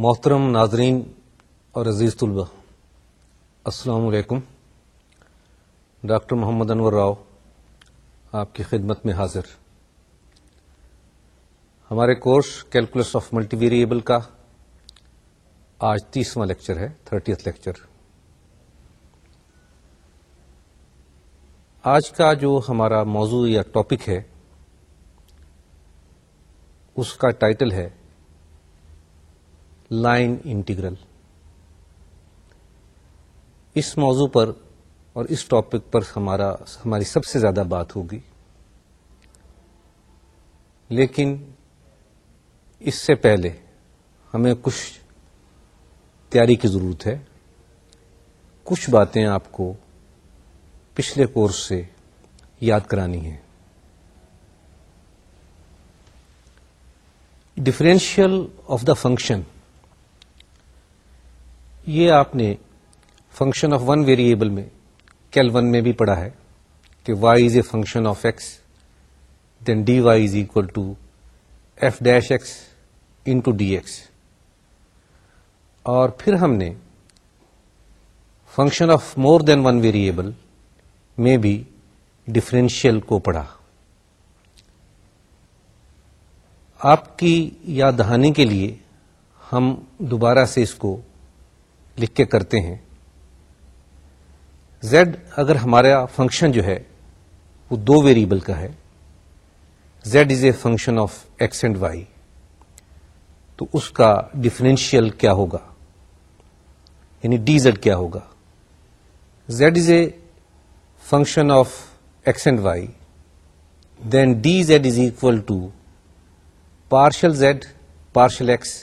محترم ناظرین اور عزیز طلبہ السلام علیکم ڈاکٹر محمد انور راؤ آپ کی خدمت میں حاضر ہمارے course calculus of multi variable کا آج تیسواں لیکچر ہے تھرٹیتھ لیکچر آج کا جو ہمارا موضوع یا ٹاپک ہے اس کا ٹائٹل ہے لائن انٹیگرل اس موضوع پر اور اس ٹاپک پر ہمارا ہماری سب سے زیادہ بات ہوگی لیکن اس سے پہلے ہمیں کچھ تیاری کی ضرورت ہے کچھ باتیں آپ کو پچھلے کورس سے یاد کرانی ہیں ڈفرینشیل آف دا فنکشن یہ آپ نے فنکشن آف ون ویریبل میں کیل ون میں بھی پڑھا ہے کہ y is a function of x then d y is equal to f dash x into d x اور پھر ہم نے function of more than one variable میں بھی ڈفرینشیل کو پڑھا آپ کی یاد دہانی کے لیے ہم دوبارہ سے اس کو لکھ کے کرتے ہیں زیڈ اگر ہمارا فنکشن جو ہے وہ دو ویریبل کا ہے z is a function of x and y تو اس کا ڈفرینشیل کیا ہوگا یعنی ڈی زیڈ کیا ہوگا z is a function of x and y then D Z is equal to partial Z partial x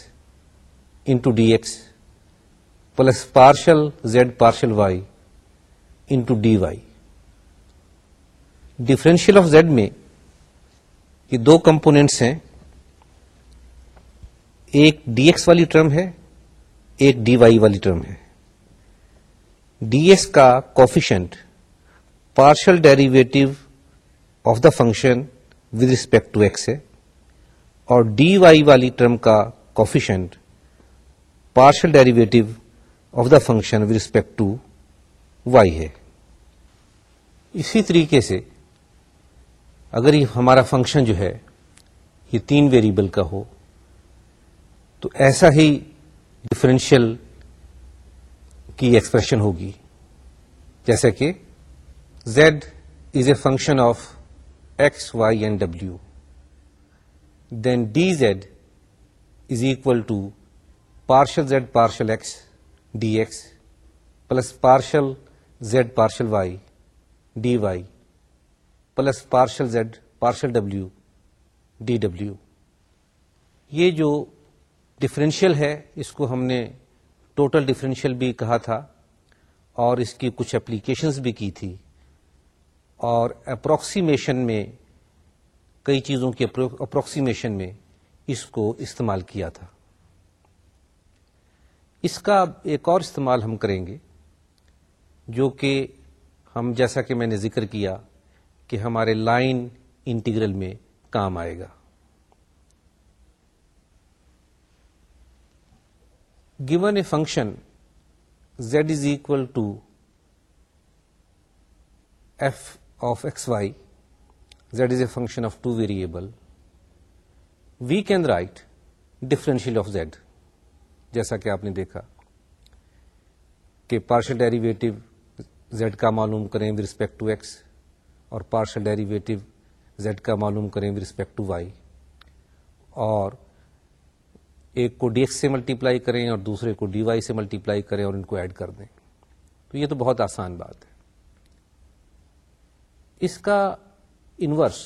into d x plus partial Z partial y into d y differential of z میں یہ دو components ہیں ایک d x والی term ہے ایک d y والی term ہے ڈی ایس کا coefficient partial derivative of the function with respect to x ہے اور ڈی وائی والی ٹرم کا coefficient partial derivative of the function with respect to y ہے اسی طریقے سے اگر یہ ہمارا فنکشن جو ہے یہ تین ویریبل کا ہو تو ایسا ہی ڈفرینشیل کی ایکسپریشن ہوگی جیسا کہ Z is a function of x Y and W then D Z is equal to partial Z partial x D x plus partial Z partial Y D Y plus partial Z partial W D W یہ جو differential ہے اس کو ہم نے total differential بھی کہا تھا اور اس کی کچھ اپلیکیشنز بھی کی تھی اور اپروکسیمیشن میں کئی چیزوں کی اپروکسیمیشن میں اس کو استعمال کیا تھا اس کا ایک اور استعمال ہم کریں گے جو کہ ہم جیسا کہ میں نے ذکر کیا کہ ہمارے لائن انٹیگرل میں کام آئے گا given a function z is equal to f of xy z is a function of two variable we can write differential of z جیسا کہ آپ نے دیکھا کہ پارشل ڈیریویٹو زیڈ کا معلوم کریں ود رسپیکٹ ٹو ایکس اور پارشل ڈیریویٹو زیڈ کا معلوم کریں ود رسپیکٹ ٹو وائی اور ایک کو ڈی ایکس سے ملٹیپلائی کریں اور دوسرے کو ڈی وائی سے ملٹیپلائی کریں اور ان کو ایڈ کر دیں تو یہ تو بہت آسان بات ہے اس کا انورس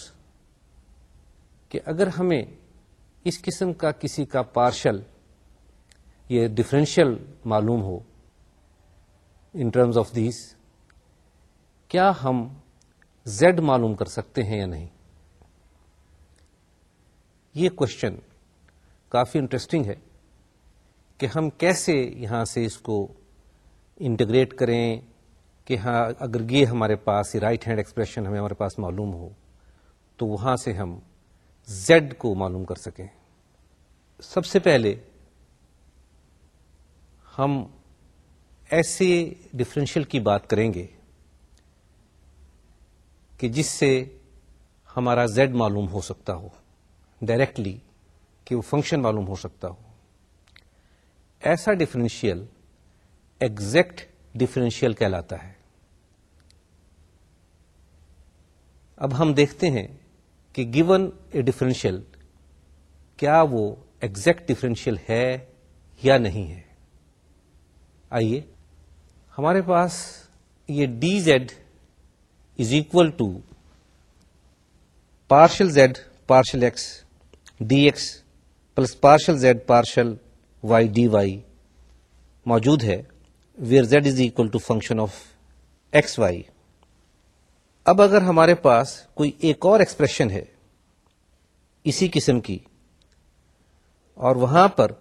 کہ اگر ہمیں اس قسم کا کسی کا پارشل یہ ڈفرینشیل معلوم ہو ان ٹرمز آف دیس کیا ہم زیڈ معلوم کر سکتے ہیں یا نہیں یہ کوشچن کافی انٹرسٹنگ ہے کہ ہم کیسے یہاں سے اس کو انٹیگریٹ کریں کہ ہاں اگر یہ ہمارے پاس یہ رائٹ ہینڈ ایکسپریشن ہمیں ہمارے پاس معلوم ہو تو وہاں سے ہم زیڈ کو معلوم کر سکیں سب سے پہلے ہم ایسے ڈفرینشیل کی بات کریں گے کہ جس سے ہمارا زیڈ معلوم ہو سکتا ہو ڈائریکٹلی کہ وہ فنکشن معلوم ہو سکتا ہو ایسا ڈفرینشیل ایگزیکٹ ڈفرینشیل کہلاتا ہے اب ہم دیکھتے ہیں کہ گیون اے ڈفرینشیل کیا وہ ایگزیکٹ ڈفرینشیل ہے یا نہیں ہے آئیے ہمارے پاس یہ d Z is equal to partial Z partial x D x plus partial Z partial Y D y موجود ہے where z is equal to function of x y اب اگر ہمارے پاس کوئی ایک اور ایکسپریشن ہے اسی قسم کی اور وہاں پر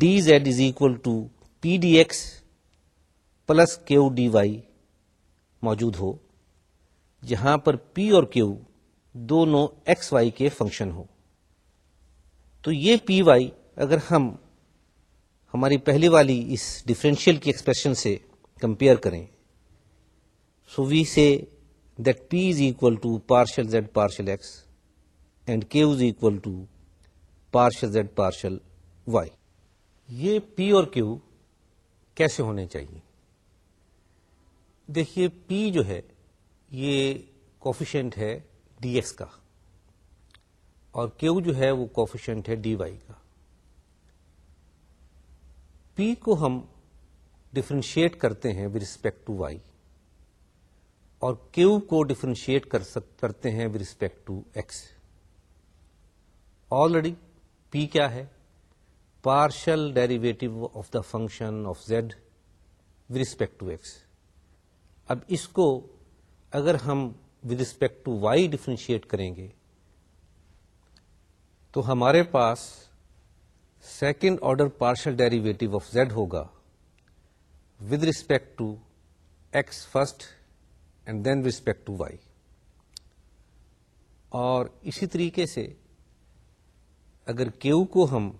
d Z is equal to p d x plus q d y موجود ہو جہاں پر پی اور کیو دونوں ایکس وائی کے فنکشن ہو تو یہ پی وائی اگر ہم ہماری پہلی والی اس ڈفرینشیل کی ایکسپریشن سے کمپیئر کریں so we see that p is equal to partial Z partial x and q is equal to partial Z partial y یہ پی اور کیو کیسے ہونے چاہیے دیکھیے پی جو ہے یہ کوفیشنٹ ہے ڈی ایس کا اور کیو جو ہے وہ کوفیشنٹ ہے ڈی وائی کا پی کو ہم ڈفرینشیٹ کرتے ہیں ود رسپیکٹ ٹو وائی اور کیو کو ڈفرینشیٹ کر کرتے ہیں with respect to x already p کیا ہے partial derivative of the function of z with respect to x اب اس کو اگر ہم with respect to y differentiate کریں گے تو ہمارے پاس second order partial derivative of z ہوگا with respect to x first and then respect to y اور اسی طریقے سے اگر کیو کو ہم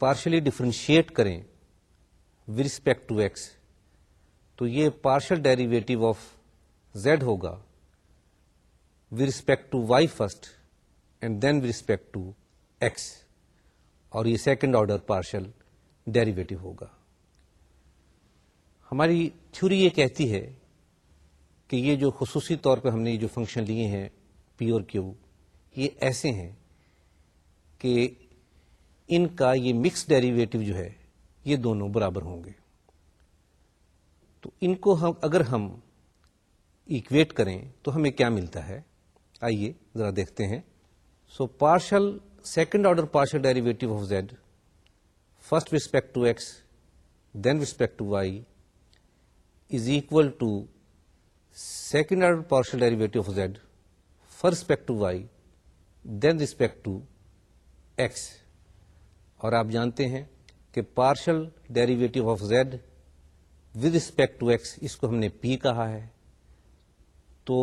پارشلی ڈفرینشیٹ کریں ود رسپیکٹ ٹو ایکس تو یہ پارشل ڈیریویٹو آف زیڈ ہوگا with respect to y first and then with respect to x اور یہ سیکنڈ آرڈر پارشل ڈیریویٹو ہوگا ہماری تھیوری یہ کہتی ہے کہ یہ جو خصوصی طور پہ ہم نے یہ جو فنکشن لیے ہیں پی اور کیو یہ ایسے ہیں کہ ان کا یہ مکس ڈیریویٹو جو ہے یہ دونوں برابر ہوں گے تو ان کو ہم اگر ہم ایکویٹ کریں تو ہمیں کیا ملتا ہے آئیے ذرا دیکھتے ہیں so partial second order partial derivative of z first respect to x then respect to Y is equal to second order partial derivative of z first respect to y then respect to x اور آپ جانتے ہیں کہ partial derivative of z with respect to x اس کو ہم نے p کہا ہے تو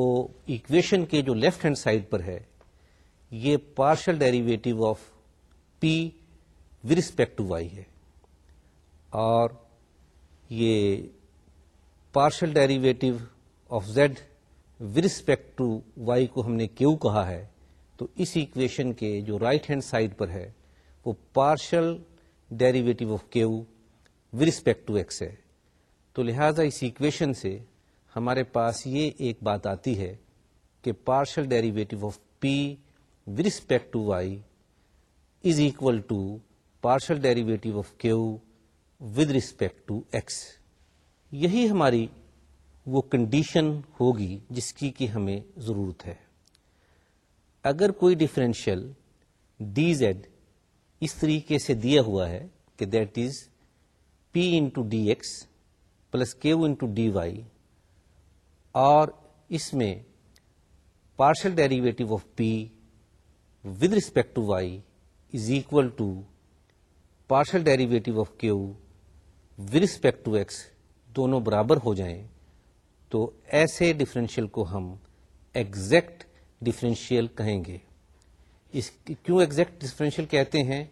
ایکویشن کے جو لیفٹ ہینڈ سائڈ پر ہے یہ partial derivative of P with respect to y ہے اور یہ partial derivative of z with respect to y کو ہم نے کیو کہا ہے تو اس ایکویشن کے جو رائٹ ہینڈ سائڈ پر ہے وہ partial derivative of Q with respect to x ہے تو لہٰذا اس ایکویشن سے ہمارے پاس یہ ایک بات آتی ہے کہ partial derivative of P with respect to Y is equal to partial derivative of Q with respect to x یہی ہماری وہ کنڈیشن ہوگی جس کی کہ ہمیں ضرورت ہے اگر کوئی ڈفرینشیل ڈی زیڈ اس طریقے سے دیا ہوا ہے کہ that is p into d x plus q into d y اور اس میں partial derivative of P with respect to Y is equal to partial derivative of Q with respect to x دونوں برابر ہو جائیں تو ایسے ڈفرینشیل کو ہم ایگزیکٹ ڈفرینشیل کہیں گے اس کیوں ایگزیکٹ ڈفرینشیل کہتے ہیں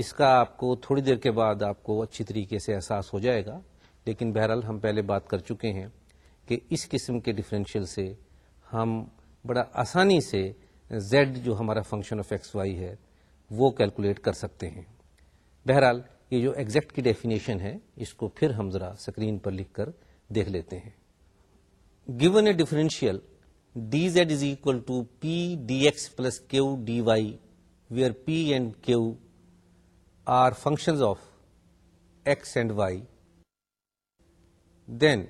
اس کا آپ کو تھوڑی دیر کے بعد آپ کو اچھی طریقے سے احساس ہو جائے گا لیکن بہرحال ہم پہلے بات کر چکے ہیں کہ اس قسم کے ڈفرینشیل سے ہم بڑا آسانی سے زیڈ جو ہمارا فنکشن آف ایکس وائی ہے وہ کیلکولیٹ کر سکتے ہیں بہرحال یہ جو ایگزیکٹ کی ڈیفینیشن ہے اس کو پھر ہم ذرا اسکرین پر لکھ کر دیکھ لیتے ہیں given a differential d Z is equal to p d x plus q d y we are p and Q are functions of x and y then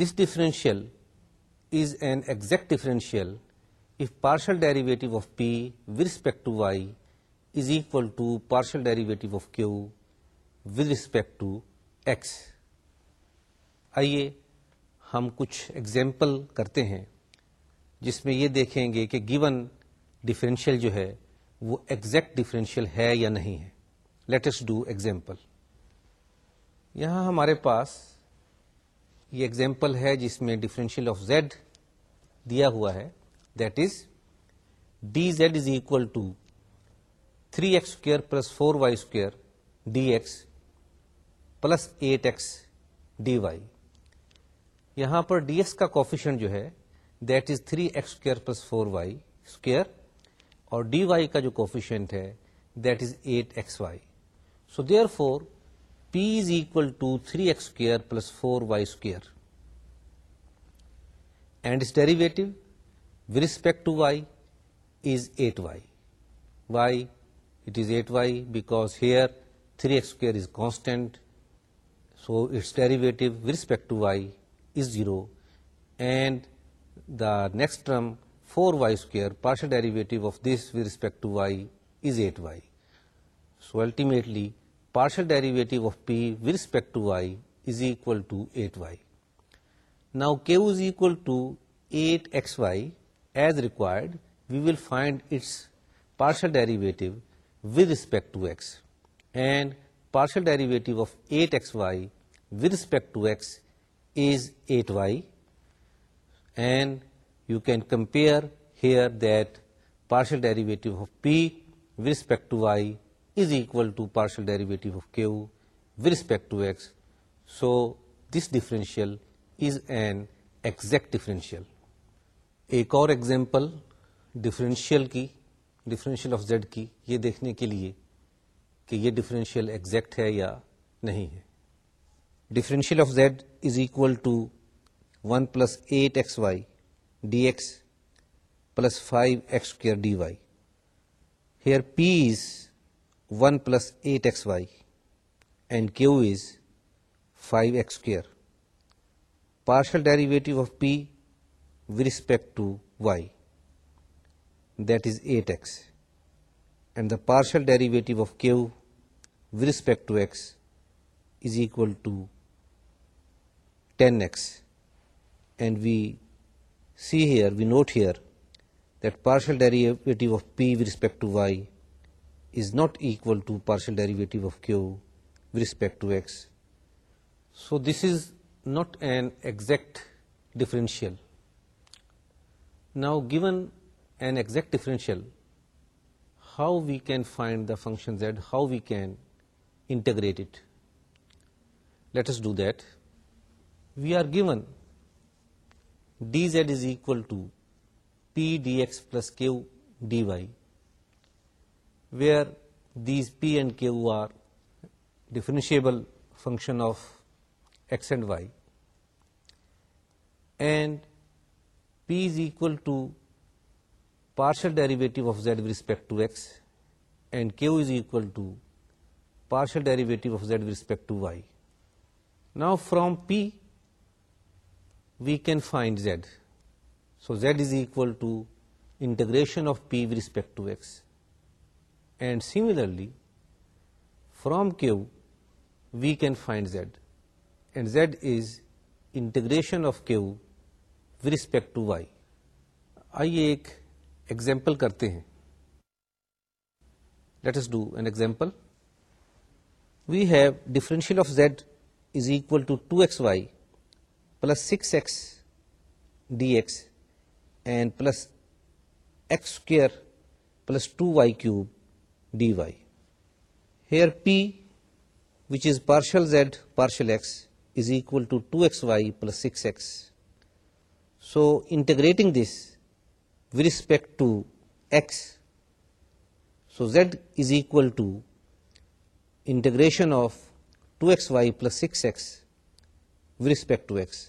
this differential is an exact differential if partial derivative of P with respect to Y is equal to partial derivative of Q with respect to x آئیے ہم کچھ example کرتے ہیں جس میں یہ دیکھیں گے کہ گیون ڈفرینشیل جو ہے وہ ایگزیکٹ ڈفرینشیل ہے یا نہیں ہے لیٹس ڈو ایگزامپل یہاں ہمارے پاس یہ ایگزامپل ہے جس میں ڈفرینشیل آف زیڈ دیا ہوا ہے that is d Z is equal to three x square plus four y square d x plus eight x d y یہاں پر ڈی ایس کا کوفیشن جو ہے that is three x square plus four y square اور d y کا جو coefficient ہے that is eight x y so therefore p is equal to three x square plus four y square and us derivative with respect to Y is eight y why it is eight y because here three x square is constant so it's derivative with respect to Y is zero and The next term 4y square, partial derivative of this with respect to y is 8y. So ultimately partial derivative of p with respect to y is equal to 8y. Now q is equal to 8xy as required, we will find its partial derivative with respect to x, and partial derivative of 8xy with respect to x is 8y, and you can compare here that partial derivative of P with respect to Y is equal to partial derivative of Q with respect to x so this differential is an exact differential ایک اور example differential کی differential of Z کی یہ دیکھنے کے لیے کہ یہ ڈفرینشیل ایگزیکٹ ہے یا نہیں ہے differential of z is equal to 1 plus 8xy dx plus 5x square dy. Here P is 1 plus 8xy and Q is 5x square. Partial derivative of P with respect to y, that is 8x, and the partial derivative of Q with respect to x is equal to 10x and we see here, we note here that partial derivative of p with respect to y is not equal to partial derivative of q with respect to x. So this is not an exact differential. Now given an exact differential, how we can find the function z, how we can integrate it? Let us do that. We are given dz is equal to p dx plus q dy, where these p and q are differentiable function of x and y, and p is equal to partial derivative of z with respect to x, and q is equal to partial derivative of z with respect to y. Now from p we can find z so z is equal to integration of P with respect to x and similarly from q we can find z and z is integration of Q with respect to y آئیے ایک example کرتے ہیں let's do an example we have differential of z is equal to to x y plus 6x dx and plus x square plus 2y cube dy. Here p, which is partial z partial x, is equal to 2xy plus 6x. So integrating this with respect to x, so z is equal to integration of 2xy plus 6x with respect to x.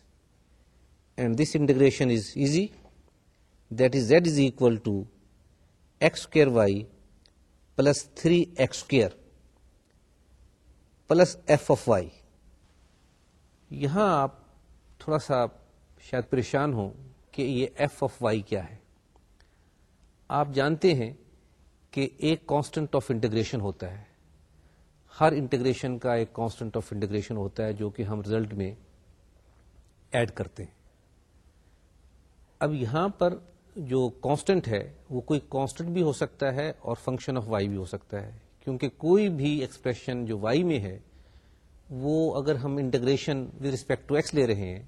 And this integration is easy that is z is equal to x square y plus three x square plus f of y یہاں آپ تھوڑا سا شاید پریشان ہوں کہ یہ f of y کیا ہے آپ جانتے ہیں کہ ایک کانسٹنٹ آف انٹیگریشن ہوتا ہے ہر انٹیگریشن کا ایک کانسٹنٹ آف انٹیگریشن ہوتا ہے جو کہ ہم رزلٹ میں ایڈ کرتے ہیں اب یہاں پر جو کانسٹنٹ ہے وہ کوئی کانسٹنٹ بھی ہو سکتا ہے اور فنکشن آف وائی بھی ہو سکتا ہے کیونکہ کوئی بھی ایکسپریشن جو وائی میں ہے وہ اگر ہم integration with respect to x لے رہے ہیں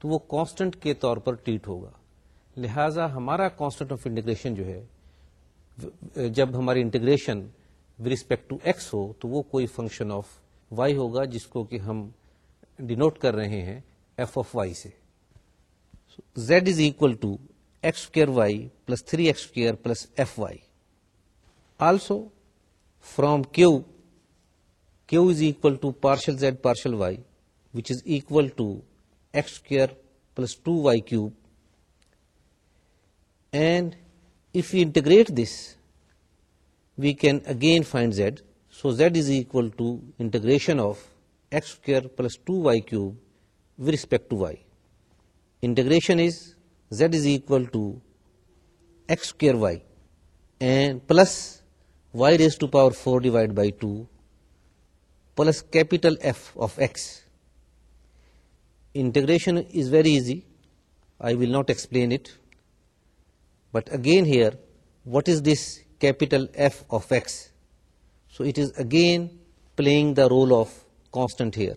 تو وہ کانسٹنٹ کے طور پر ٹریٹ ہوگا لہٰذا ہمارا کانسٹنٹ آف انٹیگریشن جو ہے جب ہماری integration with respect to x ہو تو وہ کوئی فنکشن آف وائی ہوگا جس کو کہ ہم ڈینوٹ کر رہے ہیں ایف آف وائی سے z is equal to x square y plus 3x square plus fy. Also from q, q is equal to partial z partial y, which is equal to x square plus 2y cube, and if we integrate this we can again find z. So z is equal to integration of x square plus 2y cube with respect to y. Integration is z is equal to x square y and plus y raised to power 4 divided by 2 plus capital F of x. Integration is very easy, I will not explain it, but again here, what is this capital F of x? So it is again playing the role of constant here,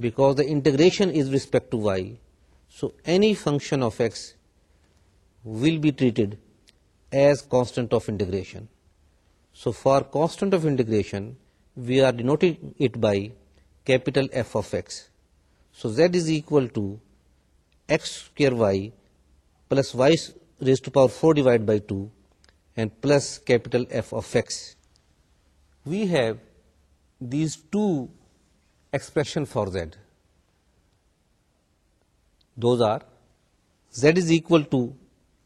because the integration is respect to y, so any function of x will be treated as constant of integration. So for constant of integration, we are denoting it by capital F of x. So z is equal to x square y plus y raised to power 4 divided by 2 and plus capital F of x. We have these two expressions for z. Those are z is equal to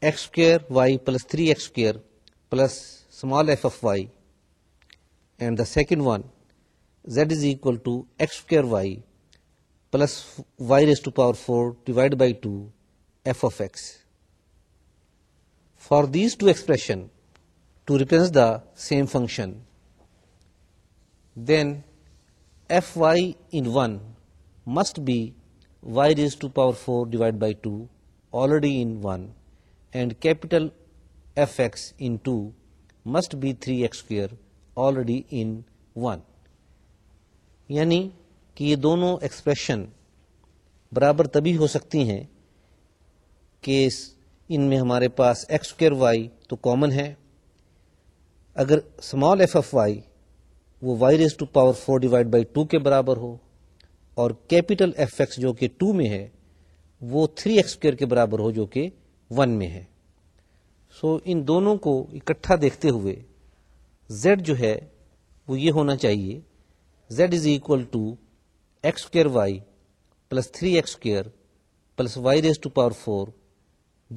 x square y plus 3x square plus small f of y, and the second one z is equal to x square y plus y raised to power 4 divided by 2 f of x. For these two expressions to represent the same function, then fy in 1 must be y raise to power four divide by two already in one and capital F x in two must be three x square already in one یعنی کہ یہ دونوں expression برابر تبھی ہو سکتی ہیں کہ ان میں ہمارے پاس ایکس ایکسکویئر وائی تو کامن ہے اگر اسمال ایف ایف وائی وہ y raise to power four divide by two کے برابر ہو اور کیپیٹل ایف ایکس جو کہ ٹو میں ہے وہ تھری ایکس اسکوئر کے برابر ہو جو کہ ون میں ہے سو so ان دونوں کو اکٹھا دیکھتے ہوئے زیڈ جو ہے وہ یہ ہونا چاہیے z is equal to x square y plus three x square plus y raise to power four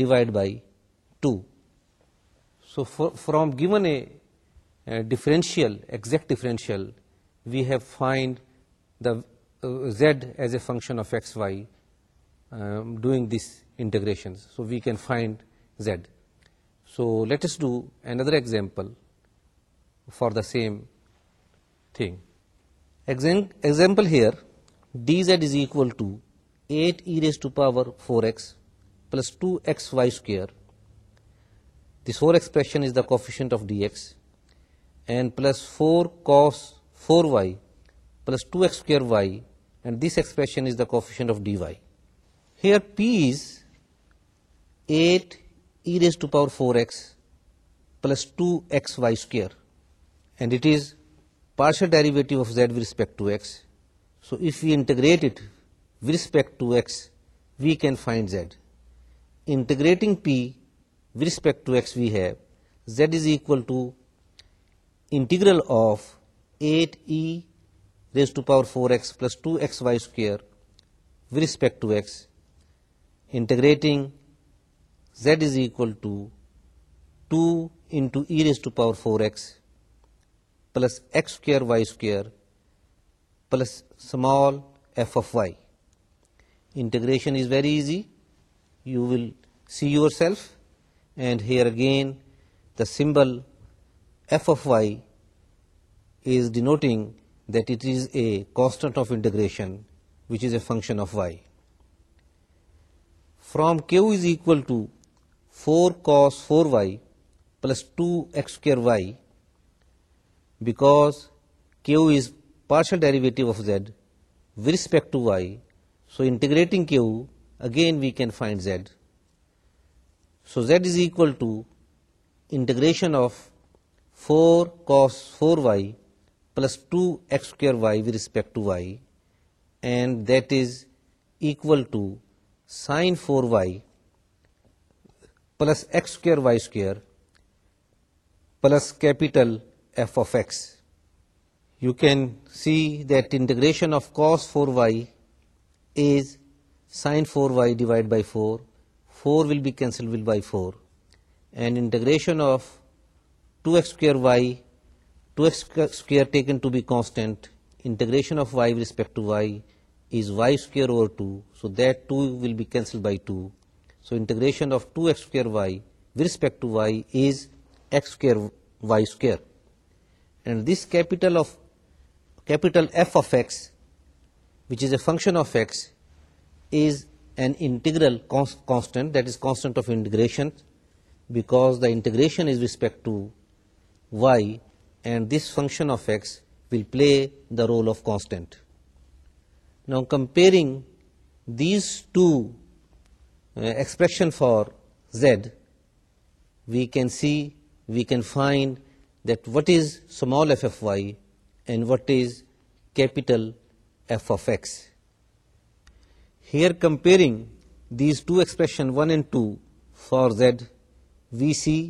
divide by two so from given a differential exact differential we have find the z as a function of x, y, um, doing these integrations. So we can find z. So let us do another example for the same thing. Example here, dz is equal to 8 e raised to power 4x plus 2xy square. This whole expression is the coefficient of dx, and plus 4 cos 4y plus 2x square y, and this expression is the coefficient of dy. Here p is 8 e raised to power 4x plus 2xy square, and it is partial derivative of z with respect to x. So if we integrate it with respect to x, we can find z. Integrating p with respect to x, we have z is equal to integral of 8e raised to power 4x plus 2xy square with respect to x, integrating z is equal to 2 into e raised to power 4x plus x square y square plus small f of y. Integration is very easy. You will see yourself, and here again the symbol f of y is denoting that it is a constant of integration which is a function of y. From q is equal to 4 cos 4y plus 2x square y, because q is partial derivative of z with respect to y, so integrating q again we can find z. So z is equal to integration of 4 cos 4y plus 2x square y with respect to y, and that is equal to sine 4y plus x square y square plus capital F of x. You can see that integration of cos 4y is sine 4y divided by 4, 4 will be cancelled by 4, and integration of 2x square y 2x square taken to be constant, integration of y with respect to y is y square over 2, so that 2 will be cancelled by 2. So integration of 2x square y with respect to y is x square y square, and this capital F of x, which is a function of x, is an integral constant, that is constant of integration, because the integration is with respect to y and this function of x will play the role of constant. Now comparing these two uh, expression for z, we can find that what is small f of y and what is capital f of x. Here comparing these two expression 1 and 2 for z, we see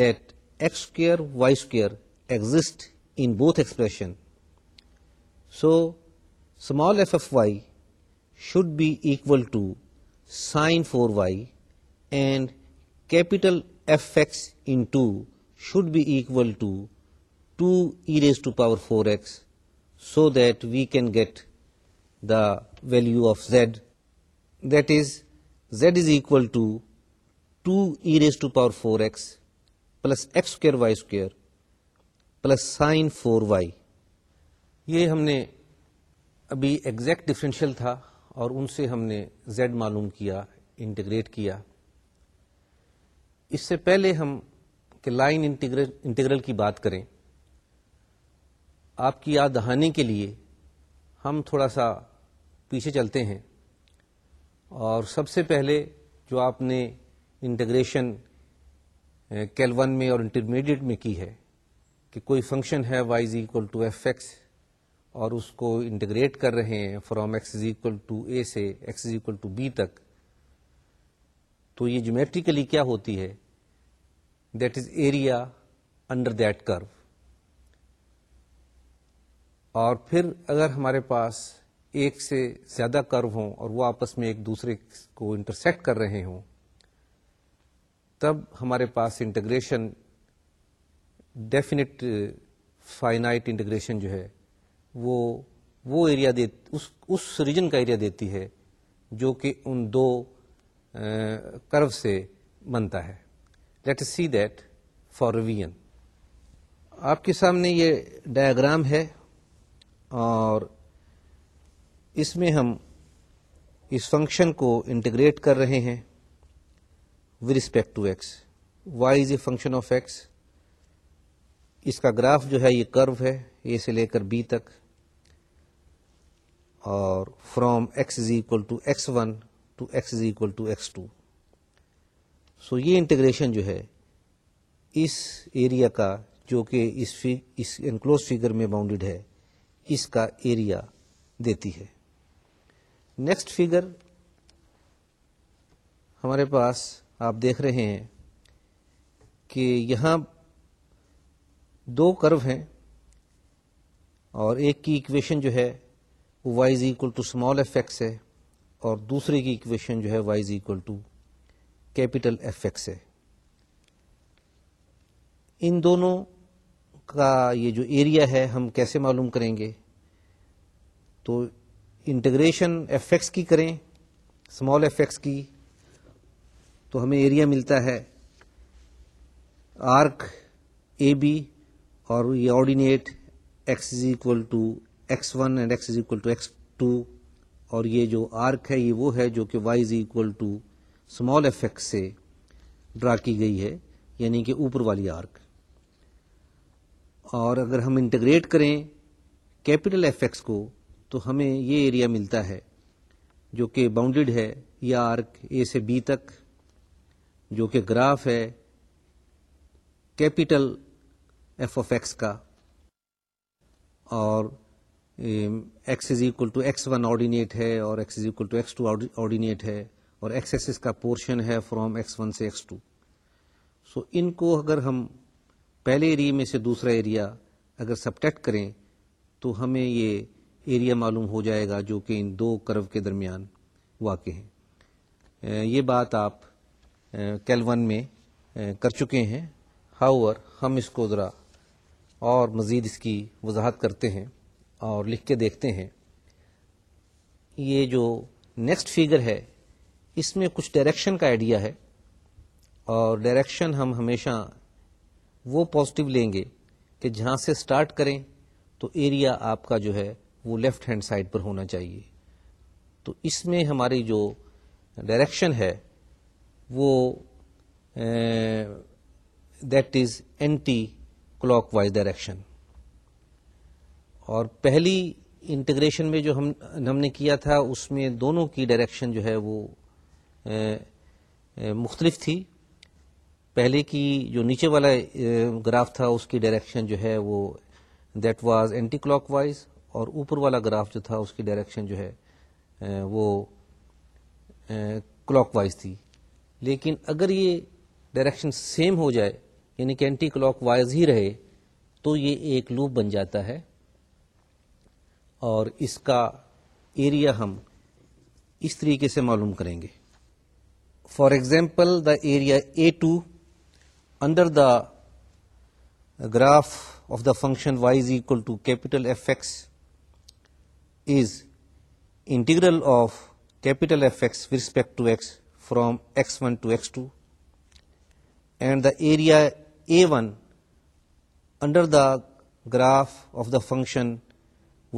that x square, y square exist in both expression. So, small f of y should be equal to sine 4y and capital Fx into should be equal to 2 e raised to power 4x, so that we can get the value of z, that is z is equal to 2 e raised to power 4x plus x square y square plus sine four y یہ ہم نے ابھی exact differential تھا اور ان سے ہم نے Z معلوم کیا انٹیگریٹ کیا اس سے پہلے ہم کہ لائن انٹیگرل کی بات کریں آپ کی یاد دہانی کے لیے ہم تھوڑا سا پیچھے چلتے ہیں اور سب سے پہلے جو آپ نے انٹیگریشن کیل ون میں اور انٹرمیڈیٹ میں کی ہے کہ کوئی فنکشن ہے y is equal to f x اور اس کو انٹیگریٹ کر رہے ہیں from x is equal to a سے x is equal to b تک تو یہ جومیٹریکلی کیا ہوتی ہے that is area under that curve اور پھر اگر ہمارے پاس ایک سے زیادہ کرو ہوں اور وہ آپس میں ایک دوسرے کو انٹرسیکٹ کر رہے ہوں تب ہمارے پاس انٹیگریشن ڈیفینیٹ فائنائٹ انٹیگریشن جو ہے وہ وہ ایریا اس اس ریجن کا ایریا دیتی ہے جو کہ ان دو کرو سے بنتا ہے let see that for when آپ کے سامنے یہ ڈایاگرام ہے اور اس میں ہم اس فنکشن کو انٹیگریٹ کر رہے ہیں with respect to x y is a function of x اس کا گراف جو ہے یہ کرو ہے اے سے لے کر بی تک اور from x is equal to x one to x is equal to x two so یہ انٹیگریشن جو ہے اس ایریا کا جو کہ اس اس انکلوز فگر میں باؤنڈیڈ ہے اس کا ایریا دیتی ہے نیکسٹ فگر ہمارے پاس آپ دیکھ رہے ہیں کہ یہاں دو کرو ہیں اور ایک کی اکویشن جو ہے y is equal to small f x ہے اور دوسرے کی اکویشن جو ہے y is equal to capital x ہے ان دونوں کا یہ جو ایریا ہے ہم کیسے معلوم کریں گے تو انٹیگریشن ایف ایکس کی کریں اسمال ایف ایکس کی تو ہمیں ایریا ملتا ہے آرک اے بی اور یہ ordinate x is equal to x one and x is equal to x two اور یہ جو آرک ہے یہ وہ ہے جو کہ y is equal to small f x سے ڈرا کی گئی ہے یعنی کہ اوپر والی آرک اور اگر ہم انٹیگریٹ کریں کیپیٹل ایف ایکس کو تو ہمیں یہ ایریا ملتا ہے جو کہ باؤنڈیڈ ہے یہ آرک اے سے بی تک جو کہ گراف ہے کیپیٹل ایف آف ایکس کا اور x is equal to x one ordinate ہے اور x is equal to x two ordinate ہے اور ایکس ایس کا پورشن ہے فرام ایکس ون سے ایکس ٹو سو ان کو اگر ہم پہلے ایریے میں سے دوسرا ایریا اگر سبٹیکٹ کریں تو ہمیں یہ ایریا معلوم ہو جائے گا جو کہ ان دو کرو کے درمیان واقع ہیں یہ بات آپ کیلون میں کر چکے ہیں ہاؤور ہم اس کو ذرا اور مزید اس کی وضاحت کرتے ہیں اور لکھ کے دیکھتے ہیں یہ جو نیکسٹ فیگر ہے اس میں کچھ ڈائریکشن کا آئیڈیا ہے اور ڈائریکشن ہم ہمیشہ وہ پازیٹو لیں گے کہ جہاں سے اسٹارٹ کریں تو ایریا آپ کا جو ہے وہ لیفٹ ہینڈ سائڈ پر ہونا چاہیے تو اس میں ہماری جو ڈائریکشن ہے وہ that is anticlockwise direction اور پہلی انٹیگریشن میں جو ہم نے کیا تھا اس میں دونوں کی ڈائریکشن جو ہے وہ مختلف تھی پہلے کی جو نیچے والا گراف تھا اس کی ڈائریکشن جو ہے وہ that was anticlockwise اور اوپر والا گراف جو تھا اس کی ڈائریکشن جو ہے وہ کلاک وائز تھی لیکن اگر یہ ڈائریکشن سیم ہو جائے یعنی کہ اینٹی کلاک وائز ہی رہے تو یہ ایک لوپ بن جاتا ہے اور اس کا ایریا ہم اس طریقے سے معلوم کریں گے for example the area a two under the graph of the function y is equal to capital F x is integral of capital x with respect to x from x1 to x2, and the area A1 under the graph of the function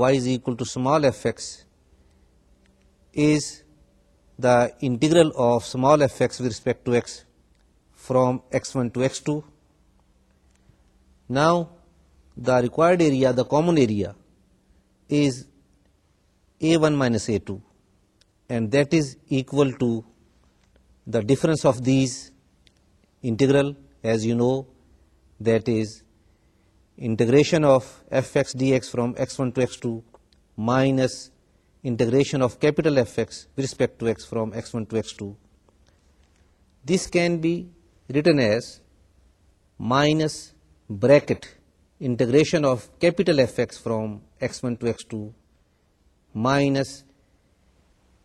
y is equal to small fx is the integral of small fx with respect to x from x1 to x2. Now the required area, the common area, is A1 minus A2, and that is equal to the difference of these integral, as you know, that is integration of fx dx from x1 to x2 minus integration of capital Fx with respect to x from x1 to x2. This can be written as minus bracket integration of capital Fx from x1 to x2 minus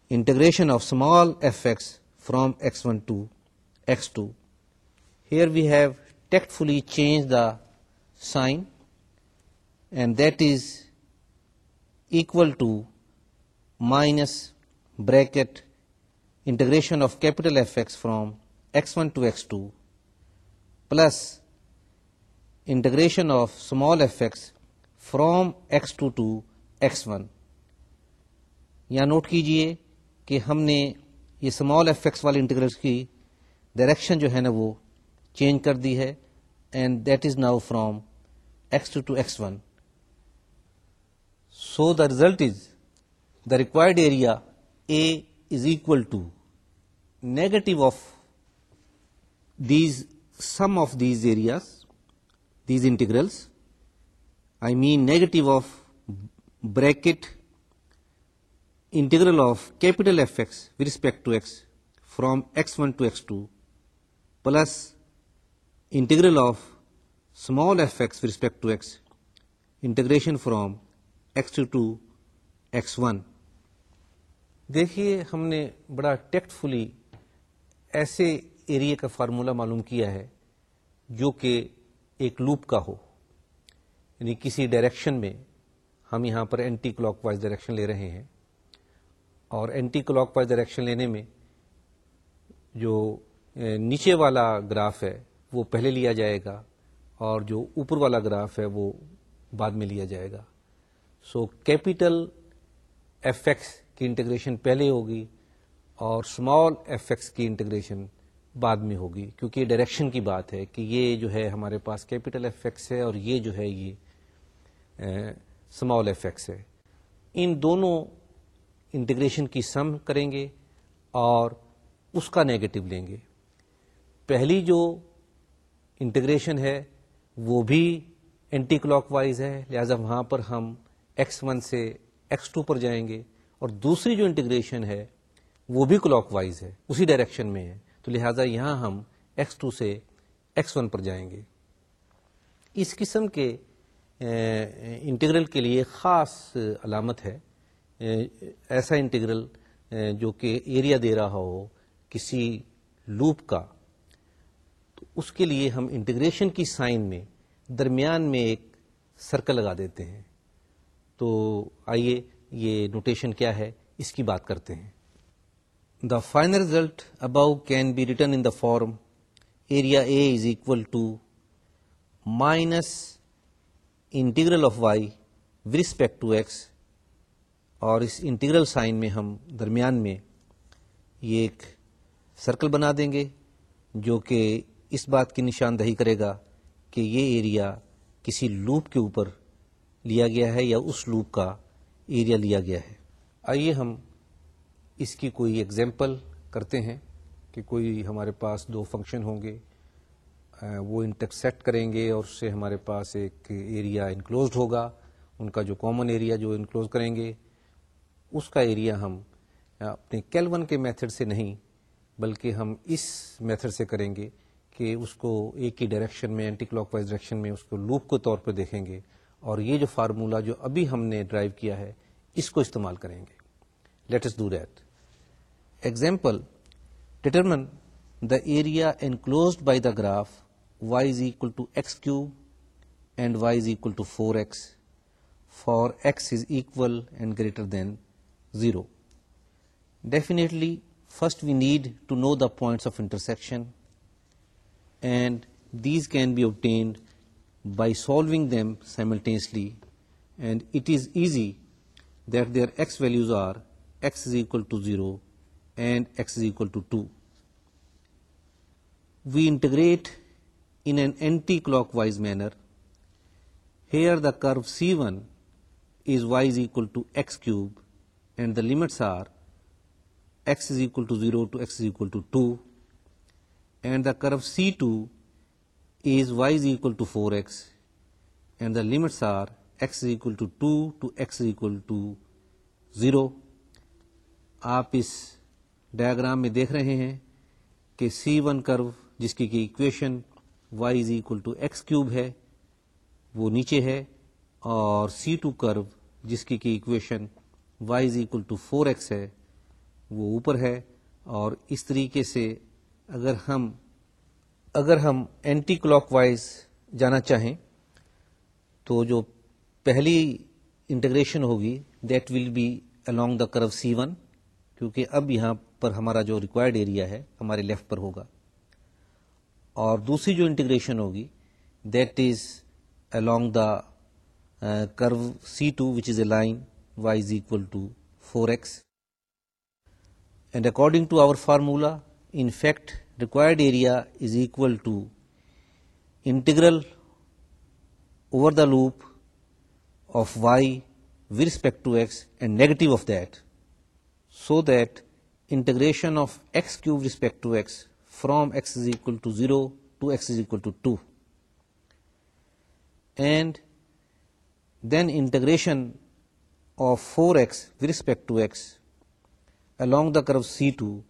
integration of small fx from x one to x two here we have tactfully change the sign and that is equal to minus bracket integration of capital effects from x one to x two plus integration of small f x from x two to x one یا note كیجیے كہ ہم نے یہ small x والے integral کی direction جو ہے نا وہ چینج کر دی ہے and that is now from x two to x one so the result is the required area A is equal to negative of these sum of these areas these integrals I mean negative of bracket integral of capital F x with respect to x from x one to x two plus integral of small f x with respect to x integration from x two to x one دیکھیے ہم نے بڑا tactfully ایسے ایریے کا formula معلوم کیا ہے جو کہ ایک لوپ کا ہو یعنی کسی ڈائریکشن میں ہم یہاں پر اینٹی کلاک وائز ڈائریکشن لے رہے ہیں اور اینٹی کلاک پر ڈائریکشن لینے میں جو نیچے والا گراف ہے وہ پہلے لیا جائے گا اور جو اوپر والا گراف ہے وہ بعد میں لیا جائے گا سو کیپیٹل ایف ایکس کی انٹیگریشن پہلے ہوگی اور اسمال ایکس کی انٹیگریشن بعد میں ہوگی کیونکہ یہ ڈائریکشن کی بات ہے کہ یہ جو ہے ہمارے پاس کیپیٹل ایف ایکس ہے اور یہ جو ہے یہ اسمال ایکس ہے ان دونوں انٹیگریشن کی سم کریں گے اور اس کا نیگیٹو لیں گے پہلی جو انٹیگریشن ہے وہ بھی اینٹی کلاک وائز ہے لہٰذا وہاں پر ہم ایکس ون سے ایکس ٹو پر جائیں گے اور دوسری جو انٹیگریشن ہے وہ بھی کلاک وائز ہے اسی ڈائریکشن میں ہے تو لہٰذا یہاں ہم ایکس ٹو سے ایکس ون پر جائیں گے اس قسم کے انٹیگرل کے لیے خاص علامت ہے ایسا انٹیگرل جو کہ ایریا دے رہا ہو کسی لوپ کا تو اس کے لیے ہم انٹیگریشن کی سائن میں درمیان میں ایک سرکل لگا دیتے ہیں تو آئیے یہ نوٹیشن کیا ہے اس کی بات کرتے ہیں the final result above can be written in the form area A is equal to minus integral of y with respect to x اور اس انٹیگرل سائن میں ہم درمیان میں یہ ایک سرکل بنا دیں گے جو کہ اس بات کی نشاندہی کرے گا کہ یہ ایریا کسی لوپ کے اوپر لیا گیا ہے یا اس لوپ کا ایریا لیا گیا ہے آئیے ہم اس کی کوئی اگزامپل کرتے ہیں کہ کوئی ہمارے پاس دو فنکشن ہوں گے وہ انٹرسیکٹ کریں گے اور اس سے ہمارے پاس ایک ایریا انکلوزڈ ہوگا ان کا جو کامن ایریا جو انکلوز کریں گے اس کا ایریا ہم اپنے کیلون کے میتھڈ سے نہیں بلکہ ہم اس میتھڈ سے کریں گے کہ اس کو ایک ہی ڈائریکشن میں اینٹی کلاک وائز ڈائریکشن میں اس کو لوپ کے طور پہ دیکھیں گے اور یہ جو فارمولا جو ابھی ہم نے ڈرائیو کیا ہے اس کو استعمال کریں گے let do that example determine the area enclosed by the graph y is equal to x cube and y is equal to four x four x is equal and greater than 0. Definitely, first we need to know the points of intersection, and these can be obtained by solving them simultaneously, and it is easy that their x values are x is equal to 0 and x is equal to 2. We integrate in an anti-clockwise manner. Here the curve C1 is y is equal to x cube and the limits are x is equal to zero to x is equal to two and the curve C two is y is equal to four x and the limits are x equal to two to x is equal to zero آپ اس diagram میں دیکھ رہے ہیں کہ سی one کرو جس کی کہ equation y is equal to x cube ہے وہ نیچے ہے اور سی ٹو کرو جس کی کہ equation y is equal to four x ہے وہ اوپر ہے اور اس طریقے سے اگر ہم اگر ہم اینٹی کلاک وائز جانا چاہیں تو جو پہلی انٹیگریشن ہوگی that will be الاگ the curve C one کیونکہ اب یہاں پر ہمارا جو ریکوائرڈ ایریا ہے ہمارے لیفٹ پر ہوگا اور دوسری جو انٹیگریشن ہوگی that is along the curve C two which is a line y is equal to 4x. And according to our formula, in fact, required area is equal to integral over the loop of y with respect to x and negative of that, so that integration of x cube with respect to x from x is equal to 0 to x is equal to 2, and then integration of 4x with respect to x along the curve C2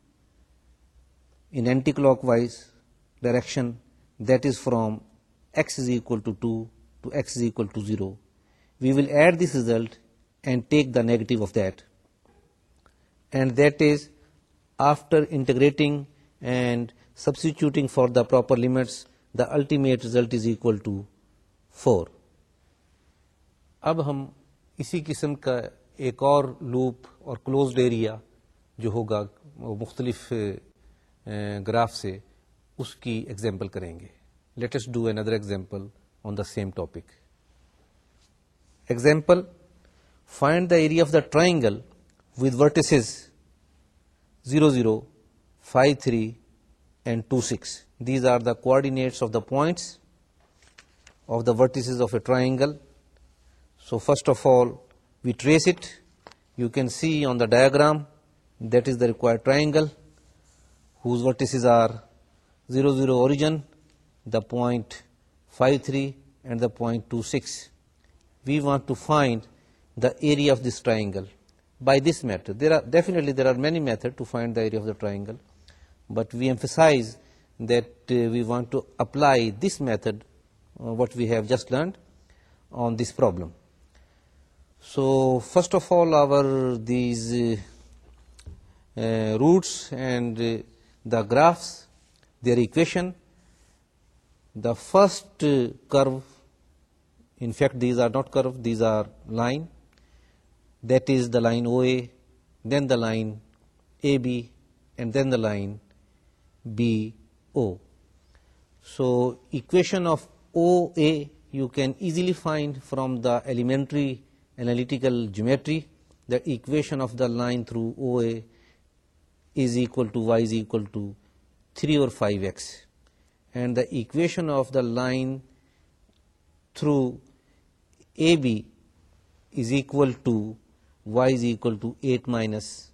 in anticlockwise direction, that is from x is equal to 2 to x is equal to 0. We will add this result and take the negative of that, and that is after integrating and substituting for the proper limits, the ultimate result is equal to 4. अब हम اسی قسم کا ایک اور loop اور closed area جو ہوگا مختلف گراف سے اس کی ایگزامپل کریں گے let's do another example on the same topic example find the area of the triangle with vertices zero zero five three and two six these are the coordinates of the points of the vertices of a triangle So first of all, we trace it. You can see on the diagram, that is the required triangle, whose vertices are 0, 0 origin, the point 5, 3 and the point 2, 6. We want to find the area of this triangle by this method. There are many methods to find the area of the triangle, but we emphasize that uh, we want to apply this method, uh, what we have just learned, on this problem. So first of all, our these uh, roots and uh, the graphs, their equation, the first uh, curve, in fact these are not curve, these are line, that is the line OA, then the line AB, and then the line BO. So equation of OA you can easily find from the elementary analytical geometry, the equation of the line through OA is equal to y is equal to 3 over 5x, and the equation of the line through AB is equal to y is equal to 8 minus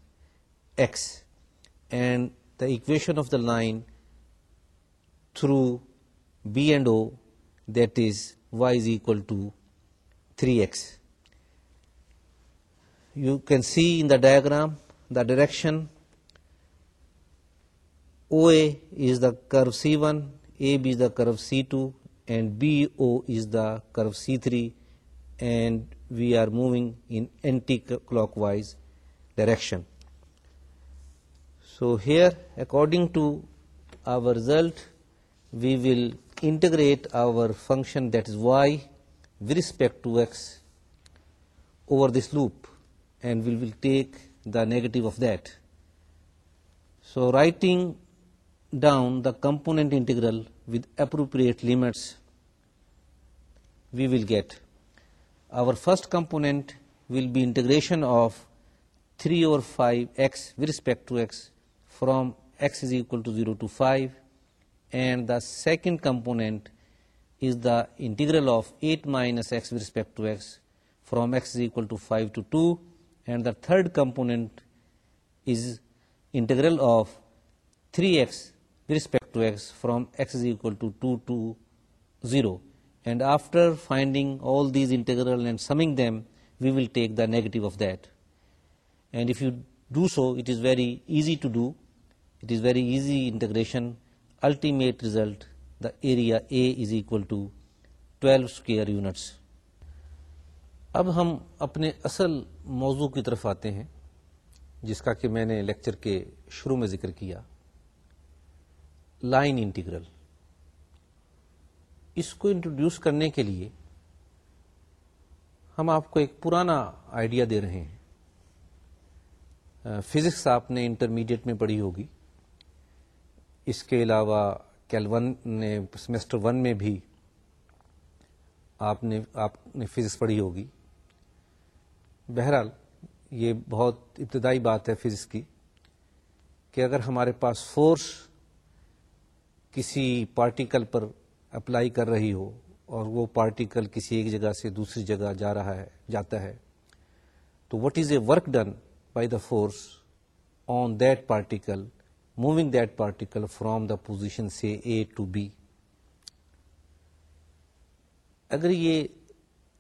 x, and the equation of the line through B and O, that is y is equal to 3x. You can see in the diagram the direction. OA is the curve C1, AB is the curve C2, and BO is the curve C3, and we are moving in anti-clockwise direction. So here, according to our result, we will integrate our function, that is y, with respect to x, over this loop and we will take the negative of that. So writing down the component integral with appropriate limits, we will get our first component will be integration of 3 over 5 x with respect to x from x is equal to 0 to 5, and the second component is the integral of 8 minus x with respect to x from x is equal to 5 to 2 and the third component is integral of 3x with respect to x from x is equal to 2 to 0. And after finding all these integrals and summing them, we will take the negative of that. And if you do so, it is very easy to do. It is very easy integration. Ultimate result, the area A is equal to 12 square units. اب ہم اپنے اصل موضوع کی طرف آتے ہیں جس کا کہ میں نے لیکچر کے شروع میں ذکر کیا لائن انٹیگرل اس کو انٹروڈیوس کرنے کے لیے ہم آپ کو ایک پرانا آئیڈیا دے رہے ہیں فزکس آپ نے انٹرمیڈیٹ میں پڑھی ہوگی اس کے علاوہ کیلون نے سیمسٹر ون میں بھی آپ نے آپ نے فزکس پڑھی ہوگی بہرحال یہ بہت ابتدائی بات ہے فزکس کی کہ اگر ہمارے پاس فورس کسی پارٹیکل پر اپلائی کر رہی ہو اور وہ پارٹیکل کسی ایک جگہ سے دوسری جگہ جا رہا ہے جاتا ہے تو what is a work done by the force on that particle moving that particle from the position سے اے ٹو بی اگر یہ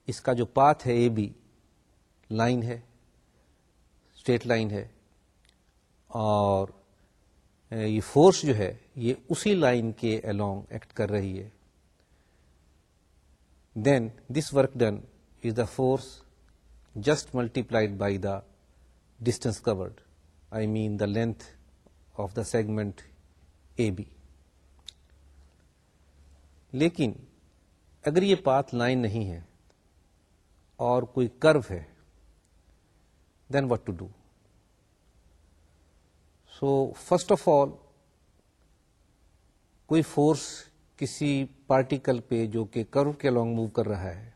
اس کا جو پاتھ ہے اے بی لائن ہے اسٹریٹ لائن ہے اور یہ فورس جو ہے یہ اسی لائن کے الانگ ایکٹ کر رہی ہے then this work done is the force just multiplied by the distance covered I mean the length of the segment A B لیکن اگر یہ پات لائن نہیں ہے اور کوئی کرو ہے what to do so first of all کوئی فورس کسی پارٹیکل پہ جو کہ کرو کے لانگ موو کر رہا ہے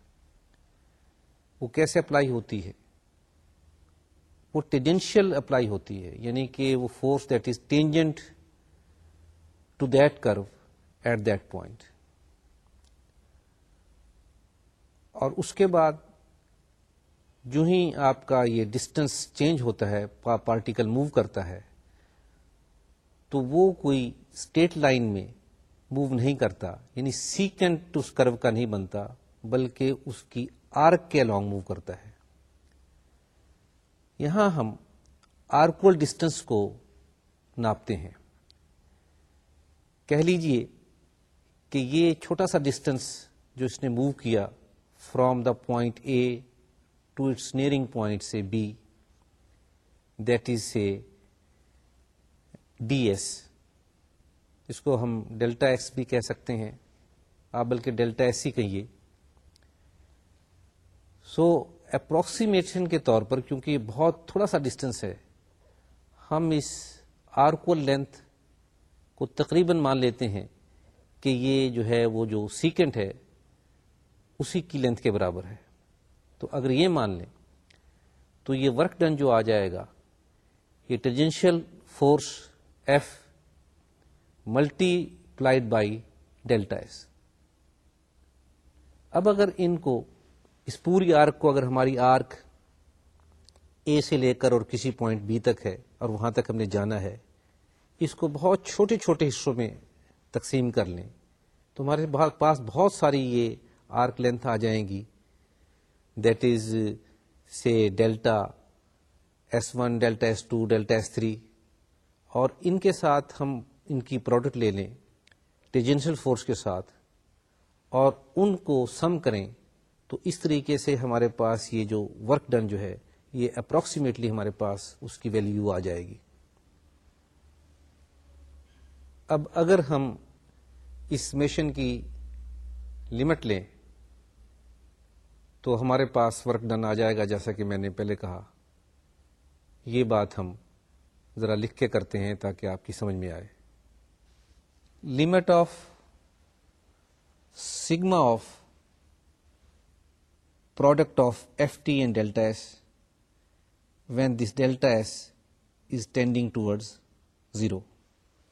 وہ کیسے اپلائی ہوتی ہے وہ ٹینجنشیل اپلائی ہوتی ہے یعنی کہ وہ force that is tangent to that curve at that point اور اس کے بعد جو ہی آپ کا یہ ڈسٹینس چینج ہوتا ہے پارٹیکل موو کرتا ہے تو وہ کوئی اسٹیٹ لائن میں موو نہیں کرتا یعنی سیکنٹ اس کرو کا نہیں بنتا بلکہ اس کی آرک کے الانگ موو کرتا ہے یہاں ہم آرکول ڈسٹینس کو ناپتے ہیں کہہ لیجئے کہ یہ چھوٹا سا ڈسٹینس جو اس نے موو کیا from the point A to its nearing point سے that is a d s اس کو ہم ڈیلٹا ایکس بھی کہہ سکتے ہیں آپ بلکہ ڈیلٹا ایس ہی کہیے سو اپروکسیمیشن کے طور پر کیونکہ بہت تھوڑا سا ڈسٹینس ہے ہم اس آر کو لینتھ کو تقریباً مان لیتے ہیں کہ یہ جو ہے وہ جو سیکنڈ ہے اسی کی لینتھ کے برابر ہے تو اگر یہ مان لیں تو یہ ورک ڈن جو آ جائے گا یہ tangential force F multiplied by delta s اب اگر ان کو اس پوری آرک کو اگر ہماری آرک اے سے لے کر اور کسی پوائنٹ بی تک ہے اور وہاں تک ہم نے جانا ہے اس کو بہت چھوٹے چھوٹے حصوں میں تقسیم کر لیں تو ہمارے پاس بہت ساری یہ آرک لینتھ آ جائیں گی دیٹ از سے delta s one delta s two delta s three اور ان کے ساتھ ہم ان کی پروڈکٹ لے لیں ٹیجنشل فورس کے ساتھ اور ان کو سم کریں تو اس طریقے سے ہمارے پاس یہ جو ورک ڈن جو ہے یہ اپروکسیمیٹلی ہمارے پاس اس کی ویلیو آ جائے گی اب اگر ہم اس میشن کی لمٹ لیں تو ہمارے پاس ورک ڈن آ جائے گا جیسا کہ میں نے پہلے کہا یہ بات ہم ذرا لکھ کے کرتے ہیں تاکہ آپ کی سمجھ میں آئے limit of sigma of product of F T and delta s when this delta s is tending towards zero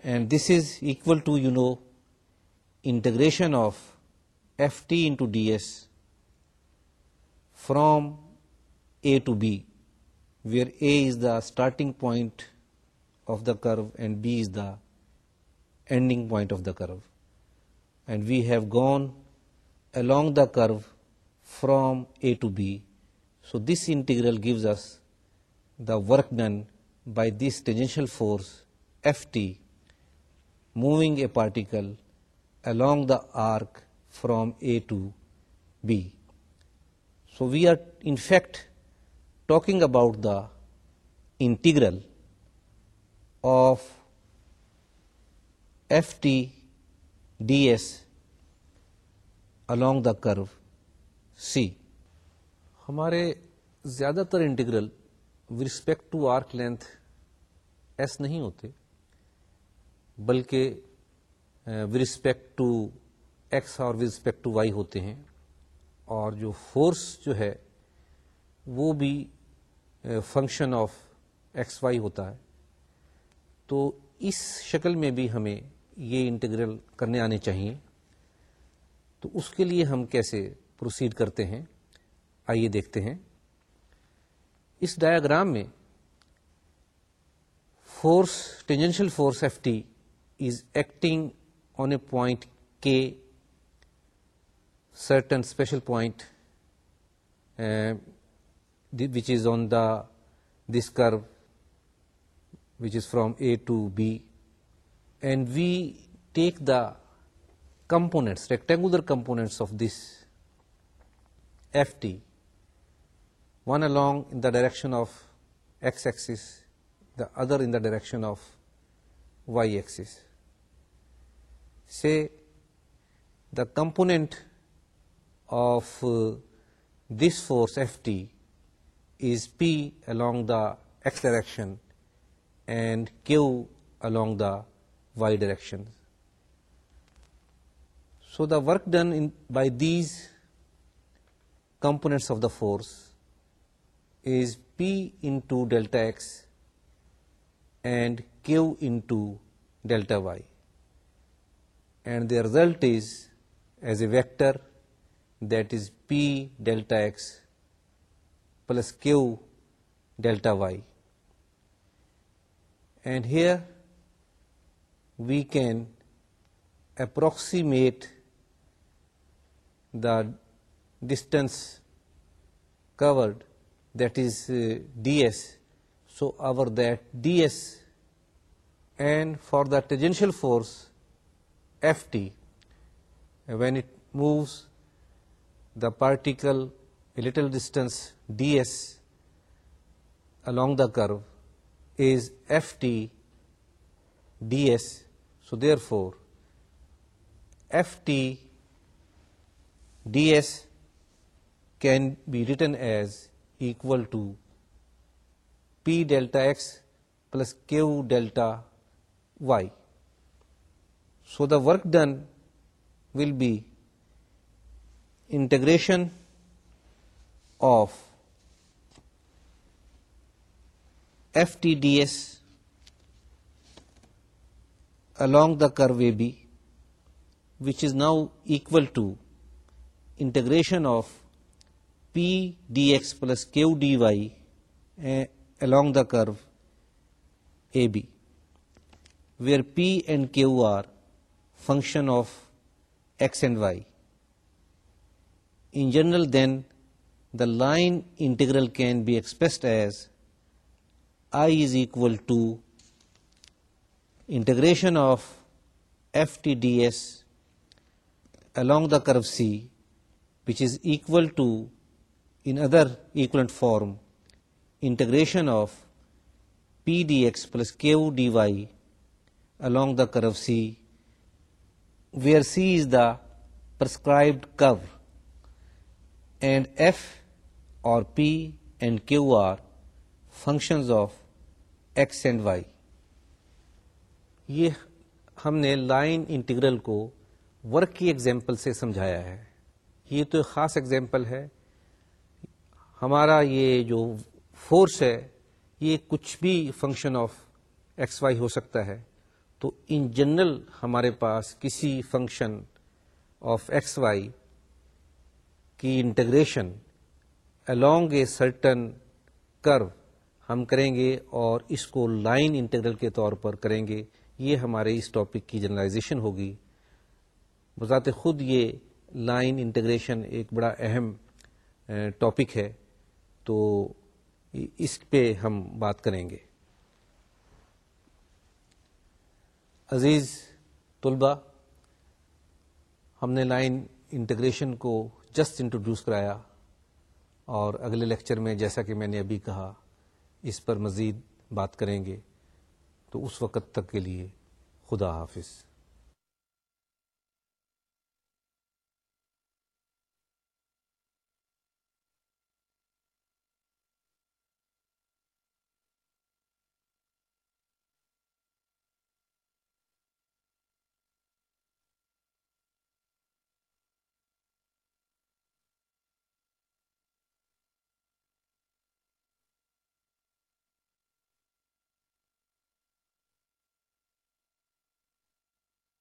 and this is equal to you know integration of F T into d s from A to B, where A is the starting point of the curve and B is the ending point of the curve. And we have gone along the curve from A to B. So this integral gives us the work done by this tangential force Ft moving a particle along the arc from A to B. So we are in fact talking about the integral of F T D S along the curve C ہمارے زیادہ تر integral with respect to arc length s نہیں ہوتے بلکہ with respect to x اور with respect to y ہوتے ہیں اور جو فورس جو ہے وہ بھی فنکشن آف ایکس وائی ہوتا ہے تو اس شکل میں بھی ہمیں یہ انٹیگرل کرنے آنے چاہیے تو اس کے لیے ہم کیسے پروسیڈ کرتے ہیں آئیے دیکھتے ہیں اس ڈایاگرام میں force tangential force F T is acting on a point کے certain special point uh, which is on this curve, which is from A to B, and we take the components, rectangular components of this ft, one along in the direction of x-axis, the other in the direction of y-axis. Say the component of uh, this force Ft is P along the x direction and Q along the y direction. So the work done by these components of the force is P into delta x and Q into delta y, and the result is as a vector that is P delta X plus Q delta Y. And here we can approximate the distance covered, that is uh, ds. So our that ds, and for the tangential force Ft, when it moves the particle little distance D S along the curve is ft ds so therefore ft ds can be written as equal to p delta x plus q delta y so the work done will be integration of F T D S along the curve AB which is now equal to integration of P dx plus Q dy along the curve AB where P and Q are function of x and y. in general, then the line integral can be expressed as I is equal to integration of FTDS along the curve C, which is equal to, in other equivalent form, integration of P dx plus Q dy along the curve C, where C is the prescribed curve. And F اور پی and Q are functions of x and Y یہ ہم نے line integral کو work کی example سے سمجھایا ہے یہ تو ایک خاص ایگزامپل ہے ہمارا یہ جو فورس ہے یہ کچھ بھی فنکشن آف ایکس وائی ہو سکتا ہے تو ان جنرل ہمارے پاس کسی فنکشن آف ایکس وائی کی integration along a certain curve ہم کریں گے اور اس کو لائن انٹیگرل کے طور پر کریں گے یہ ہمارے اس ٹاپک کی جرنلائزیشن ہوگی بذات خود یہ لائن انٹیگریشن ایک بڑا اہم ٹاپک ہے تو اس پہ ہم بات کریں گے عزیز طلبہ ہم نے لائن انٹیگریشن کو جسٹ انٹروڈیوس کرایا اور اگلے لیکچر میں جیسا کہ میں نے ابھی کہا اس پر مزید بات کریں گے تو اس وقت تک کے لیے خدا حافظ